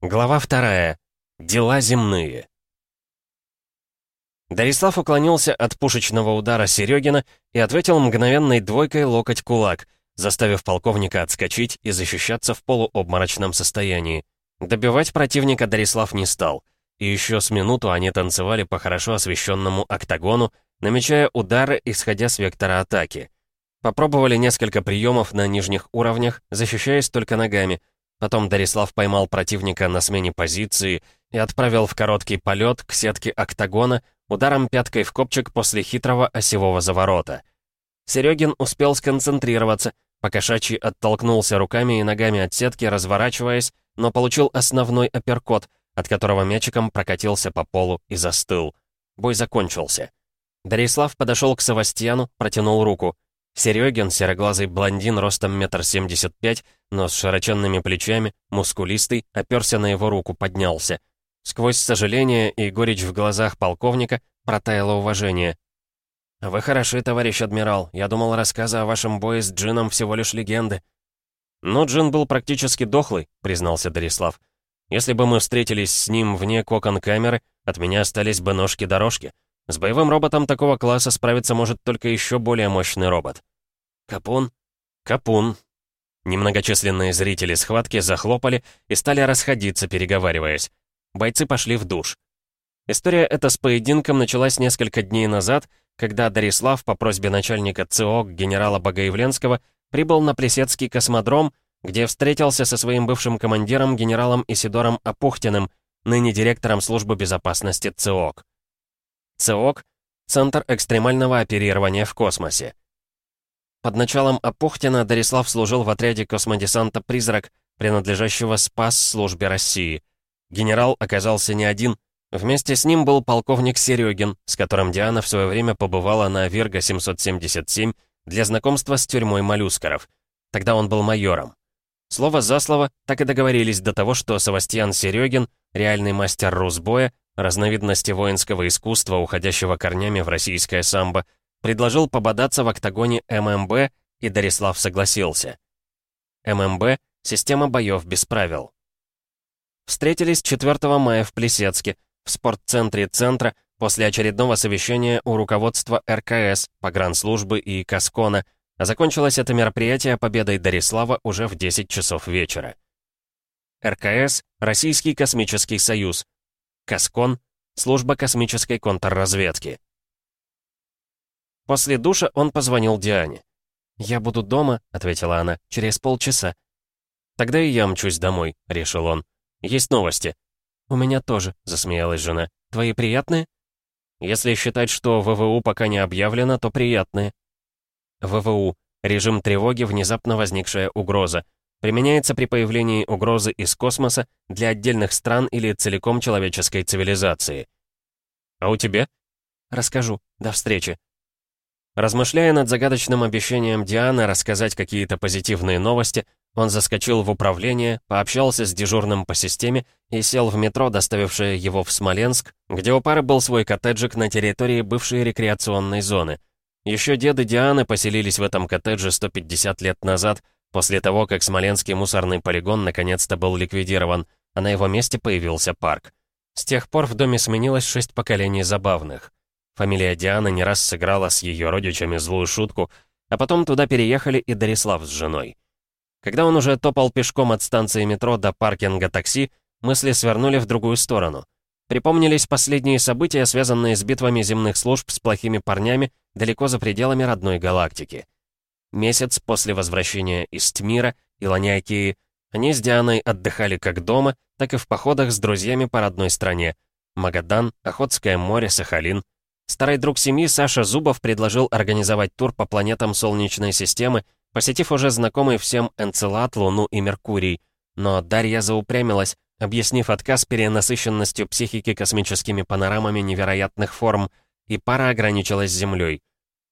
Глава вторая. Дела земные. Дарислав уклонился от пушечного удара Серегина и ответил мгновенной двойкой локоть-кулак, заставив полковника отскочить и защищаться в полуобморочном состоянии. Добивать противника Дарислав не стал, и еще с минуту они танцевали по хорошо освещенному октагону, намечая удары, исходя с вектора атаки. Попробовали несколько приемов на нижних уровнях, защищаясь только ногами. Потом Дарислав поймал противника на смене позиции и отправил в короткий полет к сетке октагона ударом пяткой в копчик после хитрого осевого заворота. Серегин успел сконцентрироваться, покошачий оттолкнулся руками и ногами от сетки, разворачиваясь, но получил основной апперкот, от которого мячиком прокатился по полу и застыл. Бой закончился. Дарислав подошел к Савастьяну, протянул руку. Серегин, сероглазый блондин ростом метр семьдесят пять, но с широченными плечами, мускулистый, оперся на его руку, поднялся. Сквозь сожаление и горечь в глазах полковника протаяло уважение. «Вы хороши, товарищ адмирал. Я думал, рассказы о вашем бое с Джином всего лишь легенды». «Но Джин был практически дохлый», — признался Дарислав. «Если бы мы встретились с ним вне кокон-камеры, от меня остались бы ножки-дорожки. С боевым роботом такого класса справиться может только еще более мощный робот. Капун? Капун. Немногочисленные зрители схватки захлопали и стали расходиться, переговариваясь. Бойцы пошли в душ. История эта с поединком началась несколько дней назад, когда Дарислав по просьбе начальника ЦОК генерала Богоявленского прибыл на Плесецкий космодром, где встретился со своим бывшим командиром генералом Исидором Апухтиным, ныне директором службы безопасности ЦОК. ЦОК — Центр экстремального оперирования в космосе. Под началом Апухтина Дарислав служил в отряде космодесанта «Призрак», принадлежащего СПАС службе России. Генерал оказался не один. Вместе с ним был полковник Серегин, с которым Диана в свое время побывала на Вирга-777 для знакомства с тюрьмой моллюскеров. Тогда он был майором. Слово за слово, так и договорились до того, что Савастьян Серегин, реальный мастер русбоя, разновидности воинского искусства, уходящего корнями в российское самбо, предложил пободаться в октагоне ММБ, и Дарислав согласился. ММБ — система боев без правил. Встретились 4 мая в Плесецке, в спортцентре центра, после очередного совещания у руководства РКС, погранслужбы и Каскона, а закончилось это мероприятие победой Дарислава уже в 10 часов вечера. РКС — Российский космический союз, Каскон, служба космической контрразведки. После душа он позвонил Диане. «Я буду дома», — ответила она, — «через полчаса». «Тогда и я мчусь домой», — решил он. «Есть новости». «У меня тоже», — засмеялась жена. «Твои приятные?» «Если считать, что ВВУ пока не объявлено, то приятные». ВВУ. Режим тревоги, внезапно возникшая угроза. Применяется при появлении угрозы из космоса для отдельных стран или целиком человеческой цивилизации. А у тебя? Расскажу. До встречи. Размышляя над загадочным обещанием Дианы рассказать какие-то позитивные новости, он заскочил в управление, пообщался с дежурным по системе и сел в метро, доставившее его в Смоленск, где у пары был свой коттеджик на территории бывшей рекреационной зоны. Еще деды Дианы поселились в этом коттедже 150 лет назад, После того, как Смоленский мусорный полигон наконец-то был ликвидирован, а на его месте появился парк. С тех пор в доме сменилось шесть поколений забавных. Фамилия Дианы не раз сыграла с ее родичами злую шутку, а потом туда переехали и Дарислав с женой. Когда он уже топал пешком от станции метро до паркинга такси, мысли свернули в другую сторону. Припомнились последние события, связанные с битвами земных служб с плохими парнями далеко за пределами родной галактики. Месяц после возвращения из Тмира и Ланиакии они с Дианой отдыхали как дома, так и в походах с друзьями по родной стране. Магадан, Охотское море, Сахалин. Старый друг семьи Саша Зубов предложил организовать тур по планетам Солнечной системы, посетив уже знакомый всем Энцелад, Луну и Меркурий. Но Дарья заупрямилась, объяснив отказ перенасыщенностью психики космическими панорамами невероятных форм, и пара ограничилась Землей.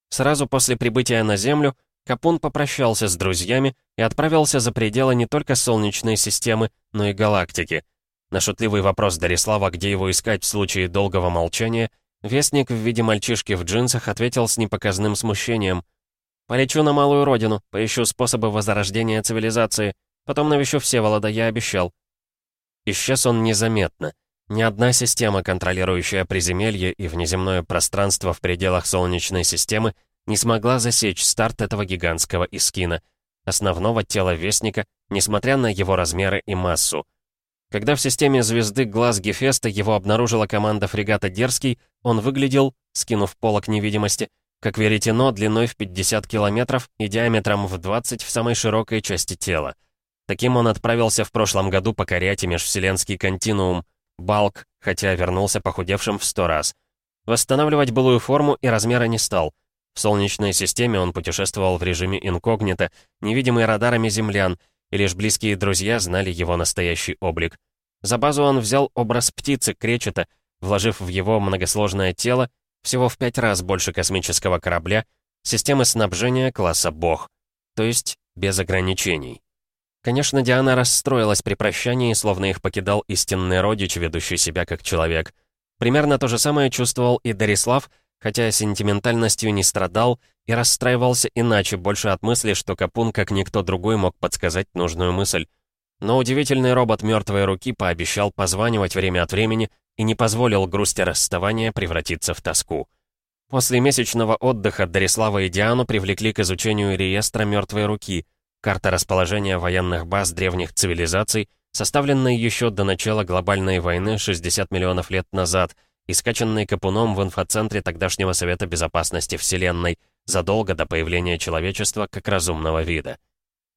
Сразу после прибытия на Землю Капун попрощался с друзьями и отправился за пределы не только Солнечной системы, но и галактики. На шутливый вопрос Дарислава, где его искать в случае долгого молчания, Вестник в виде мальчишки в джинсах ответил с непоказным смущением. «Полечу на малую родину, поищу способы возрождения цивилизации, потом навещу Всеволода, я обещал». Исчез он незаметно. Ни одна система, контролирующая приземелье и внеземное пространство в пределах Солнечной системы, не смогла засечь старт этого гигантского искина, основного тела Вестника, несмотря на его размеры и массу. Когда в системе звезды глаз Гефеста его обнаружила команда фрегата «Дерзкий», он выглядел, скинув полок невидимости, как веретено длиной в 50 километров и диаметром в 20 в самой широкой части тела. Таким он отправился в прошлом году покорять и межвселенский континуум, Балк, хотя вернулся похудевшим в сто раз. Восстанавливать былую форму и размеры не стал. В Солнечной системе он путешествовал в режиме инкогнито, невидимый радарами землян, и лишь близкие друзья знали его настоящий облик. За базу он взял образ птицы Кречета, вложив в его многосложное тело, всего в пять раз больше космического корабля, системы снабжения класса «Бог», то есть без ограничений. Конечно, Диана расстроилась при прощании, словно их покидал истинный родич, ведущий себя как человек. Примерно то же самое чувствовал и Дарислав, хотя сентиментальностью не страдал и расстраивался иначе, больше от мысли, что Капун, как никто другой, мог подсказать нужную мысль. Но удивительный робот мертвой руки пообещал позванивать время от времени и не позволил грусти расставания превратиться в тоску. После месячного отдыха Дарислава и Диану привлекли к изучению реестра мертвой руки — Карта расположения военных баз древних цивилизаций, составленная еще до начала глобальной войны 60 миллионов лет назад и скачанной Капуном в инфоцентре тогдашнего Совета Безопасности Вселенной, задолго до появления человечества как разумного вида.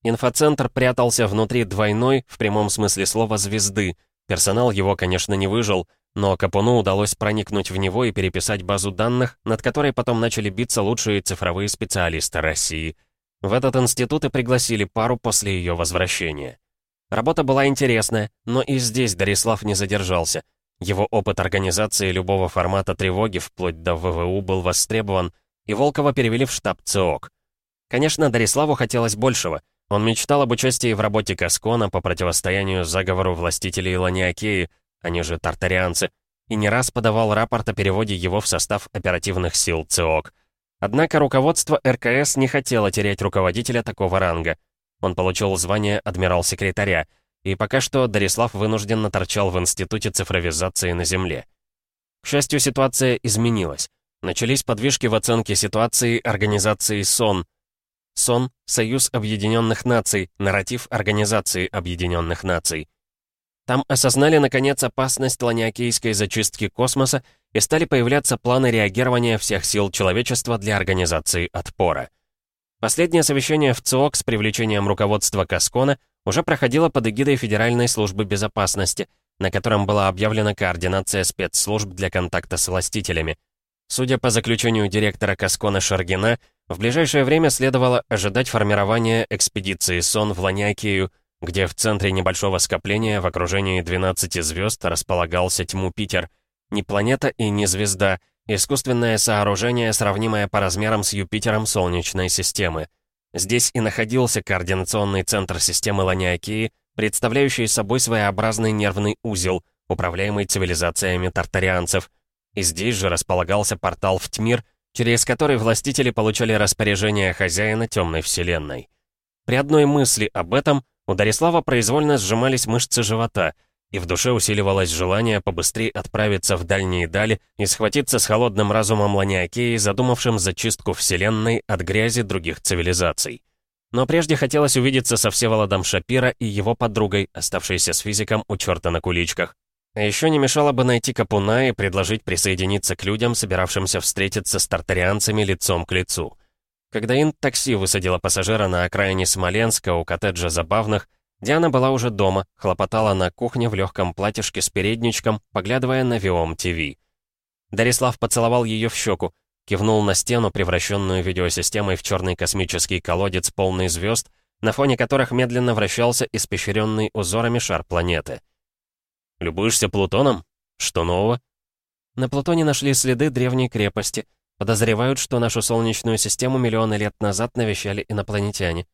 Инфоцентр прятался внутри двойной, в прямом смысле слова, звезды. Персонал его, конечно, не выжил, но Капуну удалось проникнуть в него и переписать базу данных, над которой потом начали биться лучшие цифровые специалисты России — в этот институт и пригласили пару после ее возвращения. Работа была интересная, но и здесь Дарислав не задержался. Его опыт организации любого формата тревоги, вплоть до ВВУ, был востребован, и Волкова перевели в штаб ЦИОК. Конечно, Дариславу хотелось большего. Он мечтал об участии в работе Каскона по противостоянию заговору властителей Ланиакеи, они же тартарианцы, и не раз подавал рапорт о переводе его в состав оперативных сил ЦИОК. Однако руководство РКС не хотело терять руководителя такого ранга. Он получил звание адмирал-секретаря, и пока что Дарислав вынужденно торчал в Институте цифровизации на Земле. К счастью, ситуация изменилась. Начались подвижки в оценке ситуации организации СОН. СОН — Союз Объединенных Наций, нарратив Организации Объединенных Наций. Там осознали, наконец, опасность ланиакейской зачистки космоса и стали появляться планы реагирования всех сил человечества для организации отпора. Последнее совещание в ЦОК с привлечением руководства Каскона уже проходило под эгидой Федеральной службы безопасности, на котором была объявлена координация спецслужб для контакта с властителями. Судя по заключению директора Каскона Шаргина, в ближайшее время следовало ожидать формирования экспедиции СОН в Ланиакию, где в центре небольшого скопления в окружении 12 звезд располагался тьму Питер — не планета и не звезда, искусственное сооружение, сравнимое по размерам с Юпитером Солнечной системы. Здесь и находился координационный центр системы Ланиакии, представляющий собой своеобразный нервный узел, управляемый цивилизациями тартарианцев. И здесь же располагался портал в Тьмир, через который властители получали распоряжение хозяина темной вселенной. При одной мысли об этом у Дарислава произвольно сжимались мышцы живота — и в душе усиливалось желание побыстрее отправиться в дальние дали и схватиться с холодным разумом Ланиакеи, задумавшим зачистку Вселенной от грязи других цивилизаций. Но прежде хотелось увидеться со Всеволодом Шапира и его подругой, оставшейся с физиком у черта на куличках. А еще не мешало бы найти Капуна и предложить присоединиться к людям, собиравшимся встретиться с тартарианцами лицом к лицу. Когда Инт-такси высадила пассажира на окраине Смоленска у коттеджа Забавных, Диана была уже дома, хлопотала на кухне в легком платьишке с передничком, поглядывая на Виом ТВ. Дарислав поцеловал ее в щеку, кивнул на стену, превращенную видеосистемой в черный космический колодец, полный звезд, на фоне которых медленно вращался испещренный узорами шар планеты. «Любуешься Плутоном? Что нового?» На Плутоне нашли следы древней крепости. Подозревают, что нашу Солнечную систему миллионы лет назад навещали инопланетяне.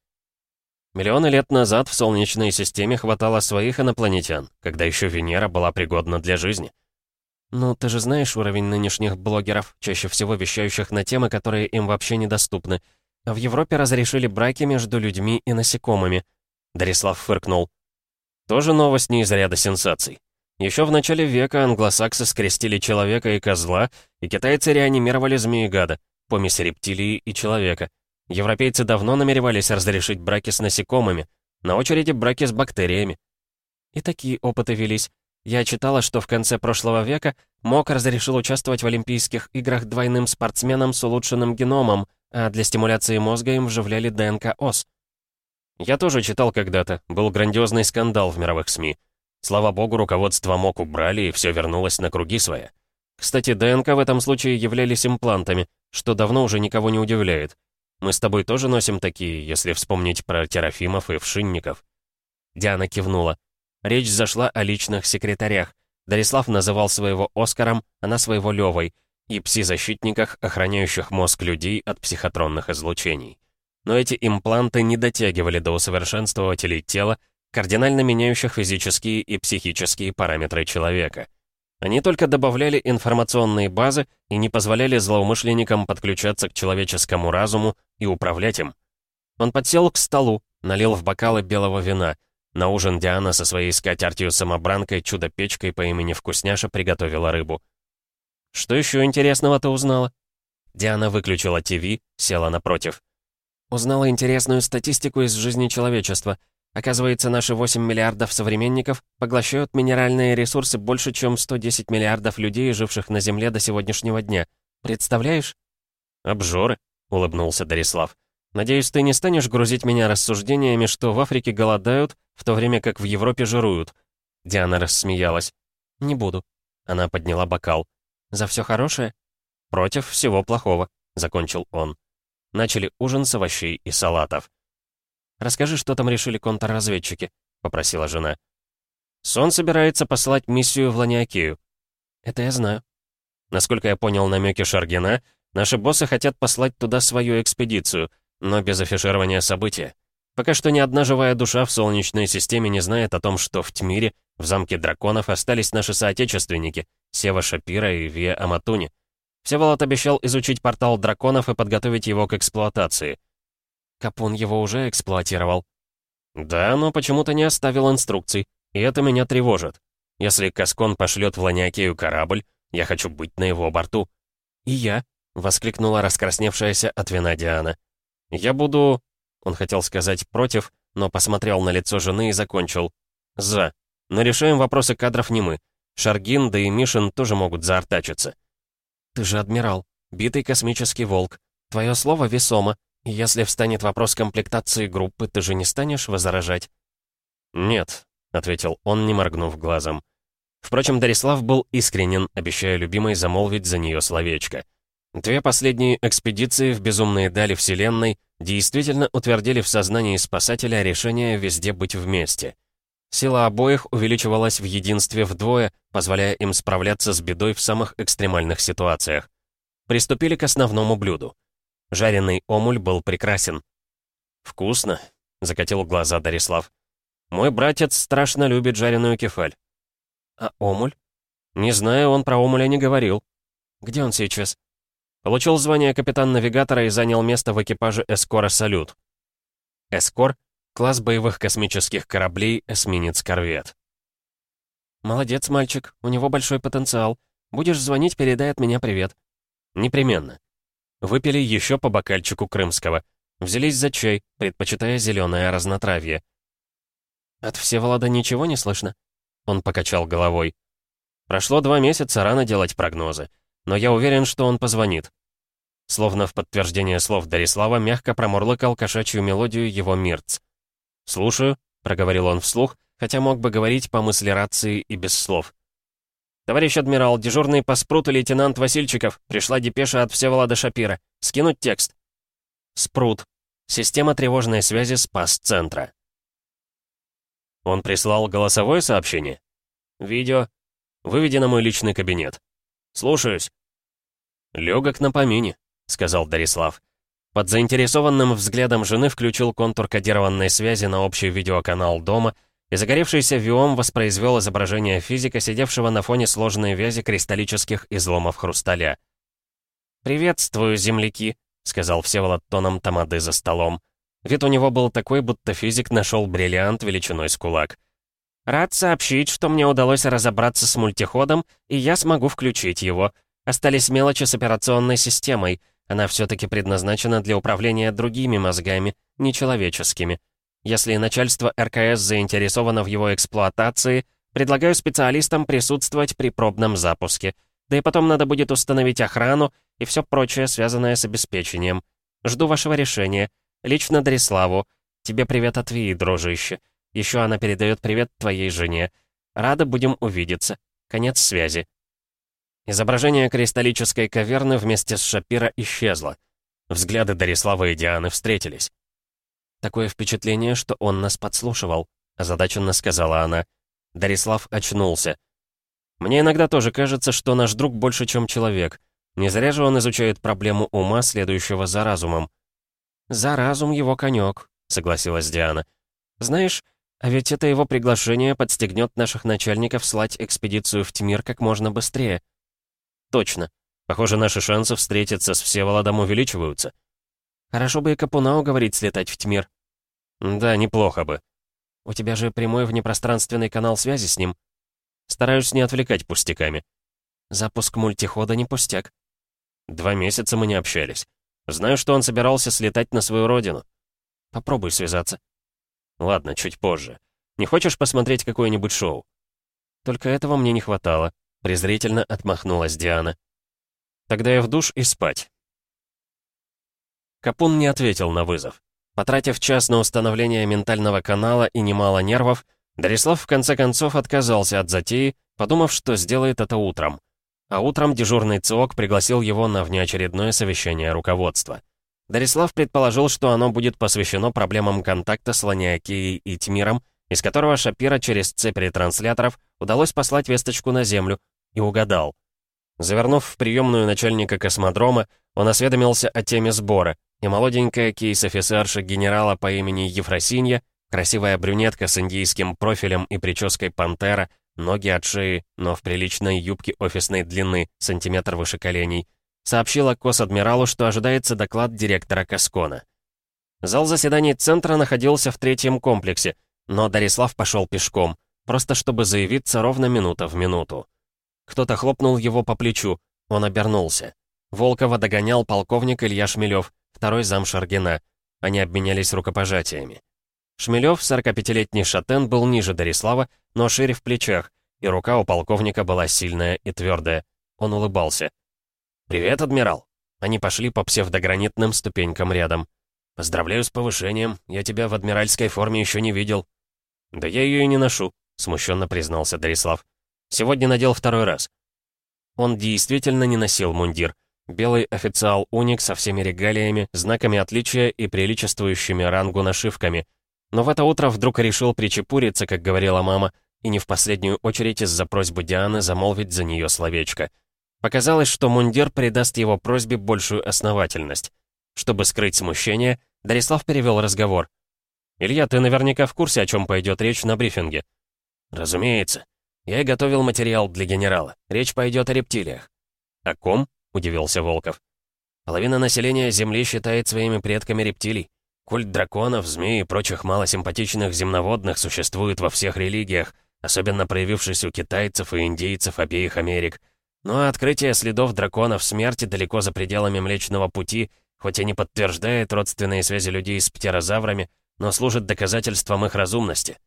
Миллионы лет назад в Солнечной системе хватало своих инопланетян, когда еще Венера была пригодна для жизни. Ну, ты же знаешь уровень нынешних блогеров, чаще всего вещающих на темы, которые им вообще недоступны. В Европе разрешили браки между людьми и насекомыми. Дарислав фыркнул. Тоже новость не из ряда сенсаций. Еще в начале века англосаксы скрестили человека и козла, и китайцы реанимировали змеегада, помесь рептилии и человека. Европейцы давно намеревались разрешить браки с насекомыми, на очереди браки с бактериями. И такие опыты велись. Я читала, что в конце прошлого века МОК разрешил участвовать в Олимпийских играх двойным спортсменам с улучшенным геномом, а для стимуляции мозга им вживляли ДНК-ОС. Я тоже читал когда-то, был грандиозный скандал в мировых СМИ. Слава богу, руководство МОК убрали, и все вернулось на круги своя. Кстати, ДНК в этом случае являлись имплантами, что давно уже никого не удивляет. Мы с тобой тоже носим такие, если вспомнить про терафимов и вшинников». Диана кивнула. Речь зашла о личных секретарях. Дарислав называл своего Оскаром, она своего Левой, и пси-защитниках, охраняющих мозг людей от психотронных излучений. Но эти импланты не дотягивали до усовершенствователей тела, кардинально меняющих физические и психические параметры человека. Они только добавляли информационные базы и не позволяли злоумышленникам подключаться к человеческому разуму и управлять им. Он подсел к столу, налил в бокалы белого вина. На ужин Диана со своей скатертью-самобранкой чудо-печкой по имени Вкусняша приготовила рыбу. «Что еще интересного ты узнала?» Диана выключила ТВ, села напротив. «Узнала интересную статистику из жизни человечества. Оказывается, наши 8 миллиардов современников поглощают минеральные ресурсы больше, чем 110 миллиардов людей, живших на Земле до сегодняшнего дня. Представляешь? «Обжоры», — улыбнулся Дарислав. «Надеюсь, ты не станешь грузить меня рассуждениями, что в Африке голодают, в то время как в Европе жируют». Диана рассмеялась. «Не буду». Она подняла бокал. «За все хорошее?» «Против всего плохого», — закончил он. Начали ужин с овощей и салатов. Расскажи, что там решили контрразведчики», — попросила жена. «Сон собирается послать миссию в Ланиакею». «Это я знаю». Насколько я понял намеки Шаргина, наши боссы хотят послать туда свою экспедицию, но без афиширования события. Пока что ни одна живая душа в Солнечной системе не знает о том, что в Тмире, в замке драконов, остались наши соотечественники, Сева Шапира и Вия Аматуни. Всеволод обещал изучить портал драконов и подготовить его к эксплуатации. Капун его уже эксплуатировал. Да, но почему-то не оставил инструкций, и это меня тревожит. Если Каскон пошлет в Ланиакею корабль, я хочу быть на его борту. И я, воскликнула раскрасневшаяся от вина Диана. Я буду... Он хотел сказать «против», но посмотрел на лицо жены и закончил. «За. Но решаем вопросы кадров не мы. Шаргин, да и Мишин тоже могут заортачиться». «Ты же адмирал, битый космический волк. Твое слово весомо, «Если встанет вопрос комплектации группы, ты же не станешь возражать?» «Нет», — ответил он, не моргнув глазом. Впрочем, Дарислав был искренен, обещая любимой замолвить за нее словечко. Две последние экспедиции в безумные дали Вселенной действительно утвердили в сознании спасателя решение везде быть вместе. Сила обоих увеличивалась в единстве вдвое, позволяя им справляться с бедой в самых экстремальных ситуациях. Приступили к основному блюду. Жареный омуль был прекрасен. «Вкусно», — закатил глаза Дарислав. «Мой братец страшно любит жареную кефаль». «А омуль?» «Не знаю, он про омуля не говорил». «Где он сейчас?» Получил звание капитан-навигатора и занял место в экипаже эскора «Салют». «Эскор» — класс боевых космических кораблей «Эсминец-корвет». «Молодец, мальчик, у него большой потенциал. Будешь звонить, передай от меня привет». «Непременно». Выпили еще по бокальчику крымского. Взялись за чай, предпочитая зеленое разнотравье. «От Всеволода ничего не слышно?» Он покачал головой. «Прошло два месяца, рано делать прогнозы. Но я уверен, что он позвонит». Словно в подтверждение слов Дарислава, мягко промурлыкал кошачью мелодию его мирц. «Слушаю», — проговорил он вслух, хотя мог бы говорить по мысли рации и без слов. «Товарищ адмирал, дежурный по спруту лейтенант Васильчиков. Пришла депеша от Всеволода Шапира. Скинуть текст». Спрут. Система тревожной связи Спас-центра. Он прислал голосовое сообщение? Видео. Выведи на мой личный кабинет. Слушаюсь. Легок на помине, сказал Дарислав. Под заинтересованным взглядом жены включил контур кодированной связи на общий видеоканал дома и загоревшийся виом воспроизвел изображение физика, сидевшего на фоне сложной вязи кристаллических изломов хрусталя. «Приветствую, земляки», — сказал Всеволод тоном тамады за столом. Вид у него был такой, будто физик нашел бриллиант величиной с кулак. Рад сообщить, что мне удалось разобраться с мультиходом, и я смогу включить его. Остались мелочи с операционной системой. Она все-таки предназначена для управления другими мозгами, нечеловеческими. Если начальство РКС заинтересовано в его эксплуатации, предлагаю специалистам присутствовать при пробном запуске. Да и потом надо будет установить охрану и все прочее, связанное с обеспечением. Жду вашего решения. Лично Дариславу. Тебе привет от Вии, дружище. Еще она передает привет твоей жене. Рада будем увидеться. Конец связи. Изображение кристаллической каверны вместе с Шапира исчезло. Взгляды Дарислава и Дианы встретились. «Такое впечатление, что он нас подслушивал», — озадаченно сказала она. Дарислав очнулся. «Мне иногда тоже кажется, что наш друг больше, чем человек. Не зря же он изучает проблему ума, следующего за разумом». «За разум его конек», — согласилась Диана. «Знаешь, а ведь это его приглашение подстегнет наших начальников слать экспедицию в Тмир как можно быстрее». Точно. Похоже, наши шансы встретиться с Всеволодом увеличиваются. Хорошо бы и Капуна уговорить слетать в Тьмир. Да, неплохо бы. У тебя же прямой внепространственный канал связи с ним. Стараюсь не отвлекать пустяками. Запуск мультихода не пустяк. Два месяца мы не общались. Знаю, что он собирался слетать на свою родину. Попробуй связаться. Ладно, чуть позже. Не хочешь посмотреть какое-нибудь шоу? Только этого мне не хватало. Презрительно отмахнулась Диана. «Тогда я в душ и спать». Капун не ответил на вызов. Потратив час на установление ментального канала и немало нервов, Дарислав в конце концов отказался от затеи, подумав, что сделает это утром. А утром дежурный ЦИОК пригласил его на внеочередное совещание руководства. Дарислав предположил, что оно будет посвящено проблемам контакта с Ланиакией и Тмиром, из которого Шапира через цепь ретрансляторов удалось послать весточку на Землю, и угадал. Завернув в приемную начальника космодрома, он осведомился о теме сбора, и молоденькая кейс-офицерша генерала по имени Ефросинья, красивая брюнетка с индийским профилем и прической пантера, ноги от шеи, но в приличной юбке офисной длины, сантиметр выше коленей, сообщила кос-адмиралу, что ожидается доклад директора Каскона. Зал заседаний центра находился в третьем комплексе, но Дарислав пошел пешком, просто чтобы заявиться ровно минута в минуту. Кто-то хлопнул его по плечу. Он обернулся. Волкова догонял полковник Илья Шмелев, второй зам Шаргина. Они обменялись рукопожатиями. Шмелев, 45-летний шатен, был ниже Дарислава, но шире в плечах, и рука у полковника была сильная и твердая. Он улыбался. «Привет, адмирал!» Они пошли по псевдогранитным ступенькам рядом. «Поздравляю с повышением. Я тебя в адмиральской форме еще не видел». «Да я ее и не ношу», — смущенно признался Дарислав. Сегодня надел второй раз. Он действительно не носил мундир. Белый официал уник со всеми регалиями, знаками отличия и приличествующими рангу нашивками. Но в это утро вдруг решил причепуриться, как говорила мама, и не в последнюю очередь из-за просьбы Дианы замолвить за нее словечко. Показалось, что мундир придаст его просьбе большую основательность. Чтобы скрыть смущение, Дарислав перевел разговор. «Илья, ты наверняка в курсе, о чем пойдет речь на брифинге?» «Разумеется. Я и готовил материал для генерала. Речь пойдет о рептилиях». «О ком?» — удивился Волков. «Половина населения Земли считает своими предками рептилий. Культ драконов, змей и прочих малосимпатичных земноводных существует во всех религиях, особенно проявившись у китайцев и индейцев обеих Америк. Но открытие следов драконов смерти далеко за пределами Млечного Пути, хоть и не подтверждает родственные связи людей с птерозаврами, но служит доказательством их разумности».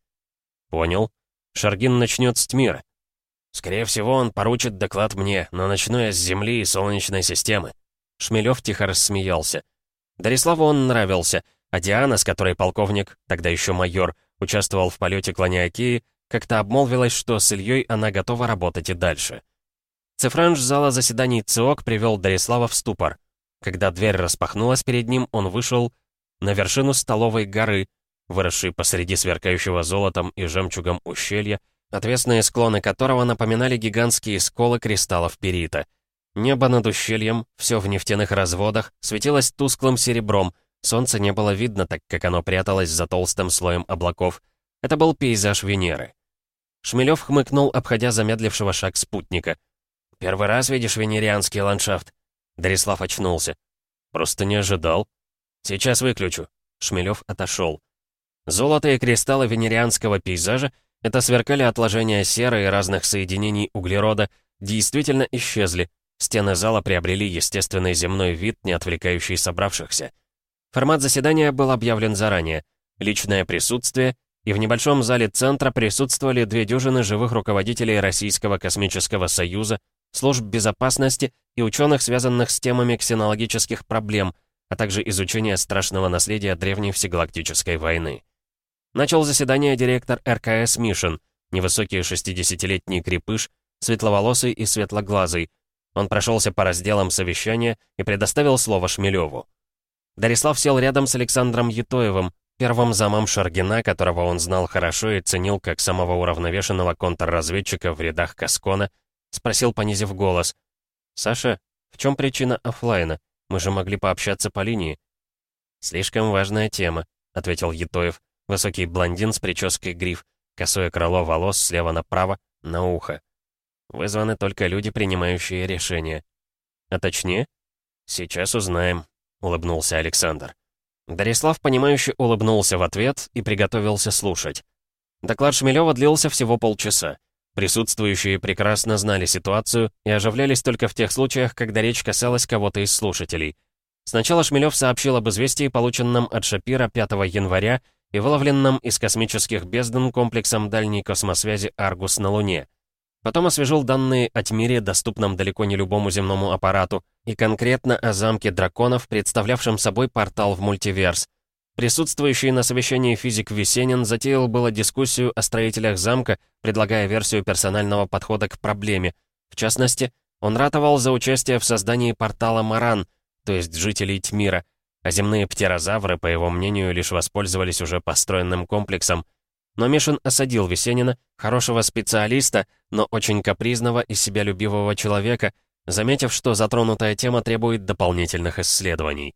«Понял», Шаргин начнет с Тмира. Скорее всего, он поручит доклад мне, но начну я с Земли и Солнечной системы. Шмелев тихо рассмеялся. Дариславу он нравился, а Диана, с которой полковник, тогда еще майор, участвовал в полете к Ланиакии, как-то обмолвилась, что с Ильей она готова работать и дальше. Цифранж зала заседаний ЦИОК привел Дарислава в ступор. Когда дверь распахнулась перед ним, он вышел на вершину столовой горы, выросший посреди сверкающего золотом и жемчугом ущелья, отвесные склоны которого напоминали гигантские сколы кристаллов перита. Небо над ущельем, все в нефтяных разводах, светилось тусклым серебром, солнца не было видно, так как оно пряталось за толстым слоем облаков. Это был пейзаж Венеры. Шмелев хмыкнул, обходя замедлившего шаг спутника. «Первый раз видишь венерианский ландшафт?» Дарислав очнулся. «Просто не ожидал». «Сейчас выключу». Шмелев отошел. Золото и кристаллы венерианского пейзажа Это сверкали отложения серы и разных соединений углерода, действительно исчезли. Стены зала приобрели естественный земной вид, не отвлекающий собравшихся. Формат заседания был объявлен заранее. Личное присутствие, и в небольшом зале центра присутствовали две дюжины живых руководителей Российского космического союза, служб безопасности и ученых, связанных с темами ксенологических проблем, а также изучения страшного наследия древней всегалактической войны. Начал заседание директор РКС Мишин, невысокий 60-летний крепыш, светловолосый и светлоглазый. Он прошелся по разделам совещания и предоставил слово Шмелеву. Дарислав сел рядом с Александром Етоевым, первым замом Шаргина, которого он знал хорошо и ценил как самого уравновешенного контрразведчика в рядах Каскона, спросил, понизив голос. «Саша, в чем причина оффлайна? Мы же могли пообщаться по линии». «Слишком важная тема», — ответил Етоев. Высокий блондин с прической гриф, косое крыло волос слева направо, на ухо. Вызваны только люди, принимающие решения. А точнее? Сейчас узнаем, улыбнулся Александр. Дарислав, понимающе улыбнулся в ответ и приготовился слушать. Доклад Шмелева длился всего полчаса. Присутствующие прекрасно знали ситуацию и оживлялись только в тех случаях, когда речь касалась кого-то из слушателей. Сначала Шмелев сообщил об известии, полученном от Шапира 5 января и выловленном из космических бездн комплексом дальней космосвязи «Аргус» на Луне. Потом освежил данные о Тьмире, доступном далеко не любому земному аппарату, и конкретно о замке драконов, представлявшем собой портал в мультиверс. Присутствующий на совещании физик Весенин затеял было дискуссию о строителях замка, предлагая версию персонального подхода к проблеме. В частности, он ратовал за участие в создании портала Маран, то есть жителей Тьмира, а земные птерозавры, по его мнению, лишь воспользовались уже построенным комплексом — но Мишин осадил Весенина, хорошего специалиста, но очень капризного и себялюбивого человека, заметив, что затронутая тема требует дополнительных исследований.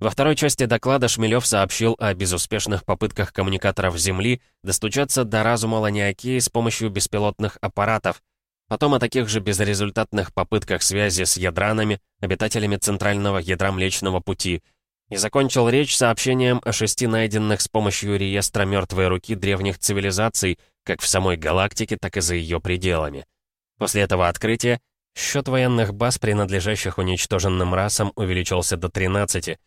Во второй части доклада Шмелев сообщил о безуспешных попытках коммуникаторов Земли достучаться до разума Ланиакии с помощью беспилотных аппаратов, потом о таких же безрезультатных попытках связи с ядранами, обитателями центрального ядра Млечного Пути — и закончил речь сообщением о шести найденных с помощью реестра мертвой руки древних цивилизаций, как в самой галактике, так и за ее пределами. После этого открытия счет военных баз, принадлежащих уничтоженным расам, увеличился до 13.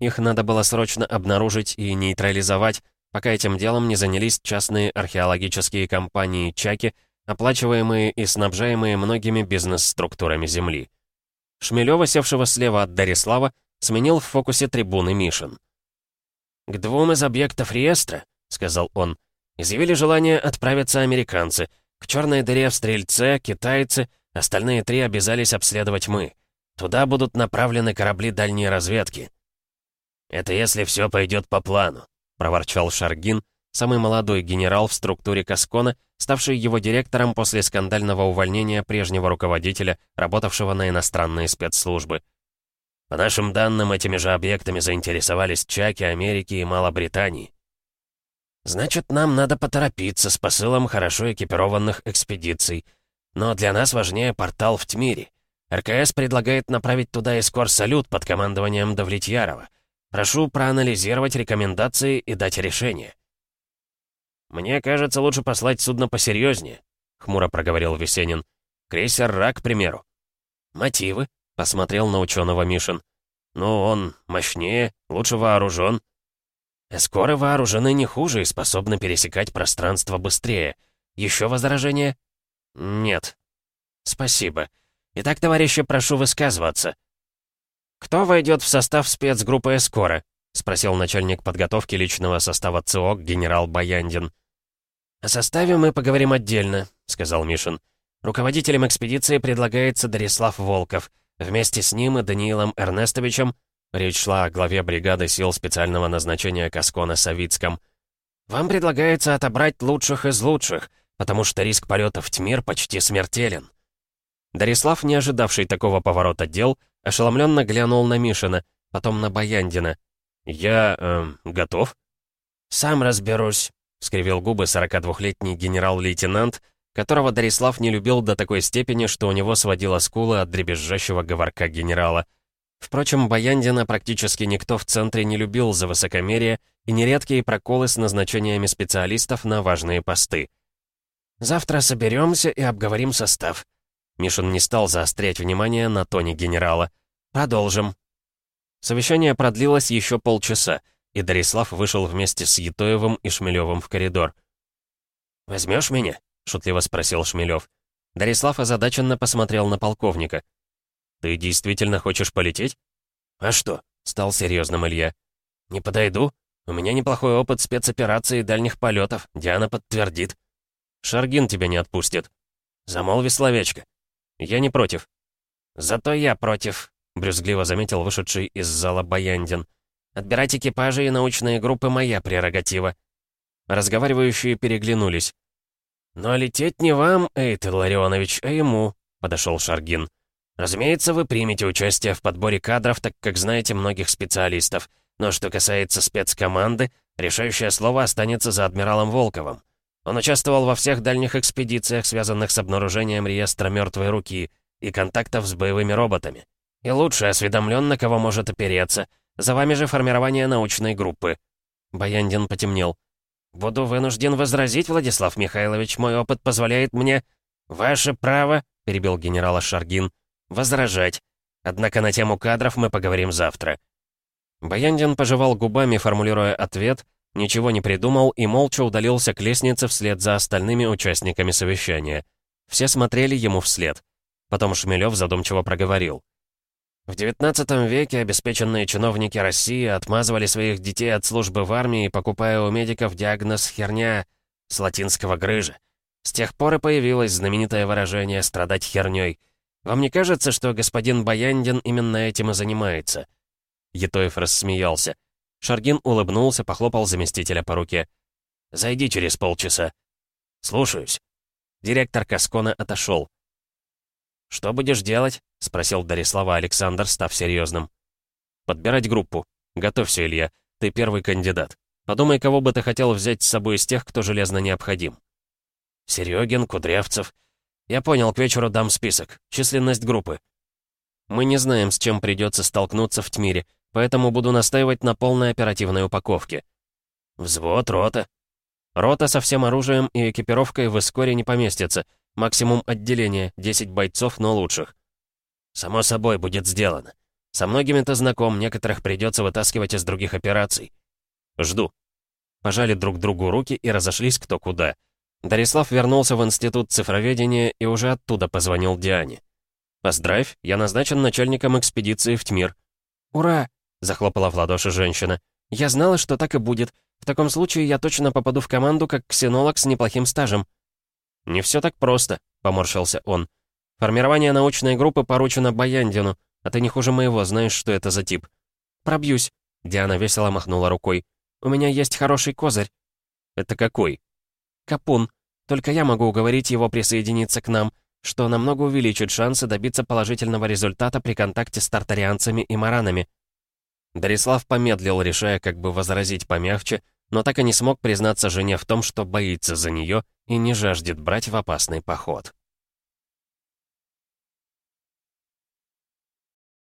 Их надо было срочно обнаружить и нейтрализовать, пока этим делом не занялись частные археологические компании Чаки, оплачиваемые и снабжаемые многими бизнес-структурами Земли. Шмелева, севшего слева от Дарислава, сменил в фокусе трибуны Мишин. «К двум из объектов реестра», — сказал он, — «изъявили желание отправиться американцы. К черной дыре в Стрельце, китайцы, остальные три обязались обследовать мы. Туда будут направлены корабли дальней разведки». «Это если все пойдет по плану», — проворчал Шаргин, самый молодой генерал в структуре Каскона, ставший его директором после скандального увольнения прежнего руководителя, работавшего на иностранные спецслужбы. По нашим данным, этими же объектами заинтересовались Чаки, Америки и Малобритании. Значит, нам надо поторопиться с посылом хорошо экипированных экспедиций. Но для нас важнее портал в Тмире. РКС предлагает направить туда эскор-салют под командованием Давлетьярова. Прошу проанализировать рекомендации и дать решение. «Мне кажется, лучше послать судно посерьезнее», — хмуро проговорил Весенин. «Крейсер «Рак», к примеру». «Мотивы?» Посмотрел на ученого Мишин. «Ну, он мощнее, лучше вооружен». «Эскоры вооружены не хуже и способны пересекать пространство быстрее. Еще возражения?» «Нет». «Спасибо. Итак, товарищи, прошу высказываться». «Кто войдет в состав спецгруппы «Эскора»?» — спросил начальник подготовки личного состава ЦОК генерал Баяндин. «О составе мы поговорим отдельно», — сказал Мишин. «Руководителем экспедиции предлагается Дарислав Волков — Вместе с ним и Даниилом Эрнестовичем речь шла о главе бригады сил специального назначения Каскона Савицком. «Вам предлагается отобрать лучших из лучших, потому что риск полета в Тьмир почти смертелен». Дарислав, не ожидавший такого поворота дел, ошеломленно глянул на Мишина, потом на Баяндина. «Я... Э, готов?» «Сам разберусь», — скривил губы 42-летний генерал-лейтенант, которого Дарислав не любил до такой степени, что у него сводило скулы от дребезжащего говорка генерала. Впрочем, Баяндина практически никто в центре не любил за высокомерие и нередкие проколы с назначениями специалистов на важные посты. Завтра соберемся и обговорим состав». Мишин не стал заострять внимание на тоне генерала. «Продолжим». Совещание продлилось еще полчаса, и Дарислав вышел вместе с Етоевым и Шмелевым в коридор. «Возьмешь меня?» — шутливо спросил Шмелев. Дарислав озадаченно посмотрел на полковника. «Ты действительно хочешь полететь?» «А что?» — стал серьезным Илья. «Не подойду. У меня неплохой опыт спецопераций и дальних полетов. Диана подтвердит». «Шаргин тебя не отпустит». «Замолви словечко». «Я не против». «Зато я против», — брюзгливо заметил вышедший из зала Баяндин. «Отбирать экипажи и научные группы — моя прерогатива». Разговаривающие переглянулись. «Но лететь не вам, Эйтел Ларионович, а ему», — подошел Шаргин. «Разумеется, вы примете участие в подборе кадров, так как знаете многих специалистов. Но что касается спецкоманды, решающее слово останется за адмиралом Волковым. Он участвовал во всех дальних экспедициях, связанных с обнаружением реестра мертвой руки и контактов с боевыми роботами. И лучше осведомлен, на кого может опереться. За вами же формирование научной группы». Баяндин потемнел. «Буду вынужден возразить, Владислав Михайлович, мой опыт позволяет мне...» «Ваше право», — перебил генерал Шаргин, — «возражать. Однако на тему кадров мы поговорим завтра». Баяндин пожевал губами, формулируя ответ, ничего не придумал и молча удалился к лестнице вслед за остальными участниками совещания. Все смотрели ему вслед. Потом Шмелев задумчиво проговорил. В XIX веке обеспеченные чиновники России отмазывали своих детей от службы в армии, покупая у медиков диагноз «херня» с латинского «грыжа». С тех пор и появилось знаменитое выражение «страдать хернёй». Вам не кажется, что господин Баяндин именно этим и занимается?» Етоев рассмеялся. Шаргин улыбнулся, похлопал заместителя по руке. «Зайди через полчаса». «Слушаюсь». Директор Каскона отошел. «Что будешь делать?» — спросил Дарислава Александр, став серьезным. «Подбирать группу. Готовься, Илья. Ты первый кандидат. Подумай, кого бы ты хотел взять с собой из тех, кто железно необходим». «Серегин, Кудрявцев. Я понял, к вечеру дам список. Численность группы». «Мы не знаем, с чем придется столкнуться в Тмире, поэтому буду настаивать на полной оперативной упаковке». «Взвод, рота». «Рота со всем оружием и экипировкой в Искоре не поместится». Максимум отделения, 10 бойцов, но лучших. Само собой, будет сделано. Со многими ты знаком, некоторых придется вытаскивать из других операций. Жду. Пожали друг другу руки и разошлись кто куда. Дарислав вернулся в институт цифроведения и уже оттуда позвонил Диане. «Поздравь, я назначен начальником экспедиции в Тмир». «Ура!» — захлопала в ладоши женщина. «Я знала, что так и будет. В таком случае я точно попаду в команду как ксенолог с неплохим стажем». «Не все так просто», — поморщился он. «Формирование научной группы поручено Баяндину, а ты не хуже моего знаешь, что это за тип». «Пробьюсь», — Диана весело махнула рукой. «У меня есть хороший козырь». «Это какой?» «Капун. Только я могу уговорить его присоединиться к нам, что намного увеличит шансы добиться положительного результата при контакте с тартарианцами и маранами». Дарислав помедлил, решая, как бы возразить помягче, но так и не смог признаться жене в том, что боится за нее и не жаждет брать в опасный поход.